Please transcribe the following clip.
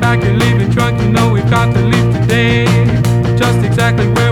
back and leaving drunk. You know we've got to leave today. Just exactly where.